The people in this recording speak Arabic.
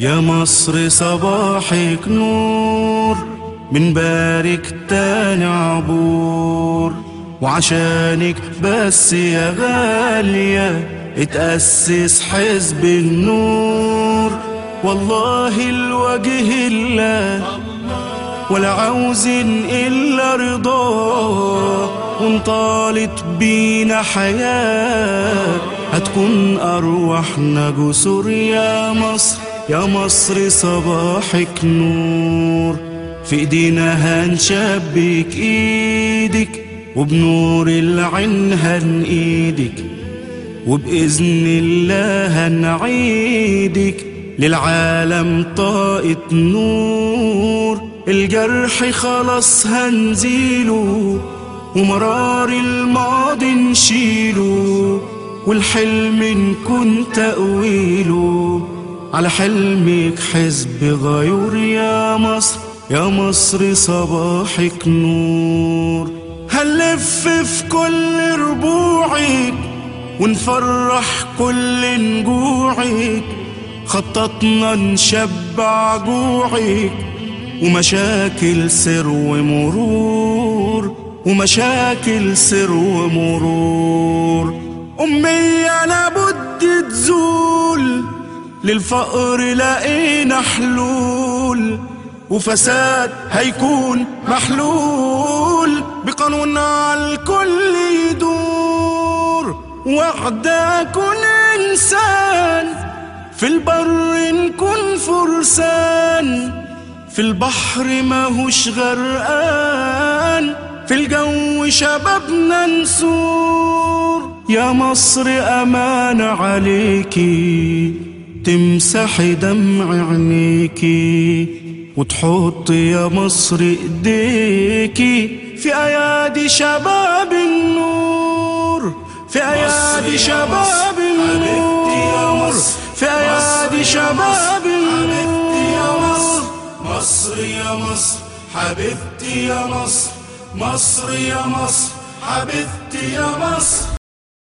يا مصر صباحك نور بنبارك تاني عبور. وعشانك بس يا غالية اتأسس حزب النور. والله الوجه الله ولا عاوزين إلا رضاه وانطالت بينا حياة هتكون أرواحنا جسور يا مصر يا مصر صباحك نور. في إيدينا هنشبك إيدك وبنور العين هنقيدك وبإذن الله هنعيدك. للعالم طاقة نور الجرح خلاص هنزيله ومرار الماضي نشيله والحلم نكون تأويله على حلمك حزب غيور يا مصر يا مصر صباحك نور. هنلف في كل ربوعك ونفرح كل نجوعك. خططنا نشبع جوعك ومشاكل سر ومرور ومشاكل سر ومرور. أمي لابد تزول للفقر لقينا حلول وفساد هيكون محلول. بقانون على الكل يدور وحدة كن إنسان في البر نكون فرسان في البحر ماهوش غرقان في الجو شبابنا نسور يا مصر أمان عليكي تمسحي دمع عينيكي وتحط يا مصر إيديكي. في أيادي شباب النور في أيادي شباب مصر حبيبتي يا مصر مصر يا مصر حبيبتي يا مصر.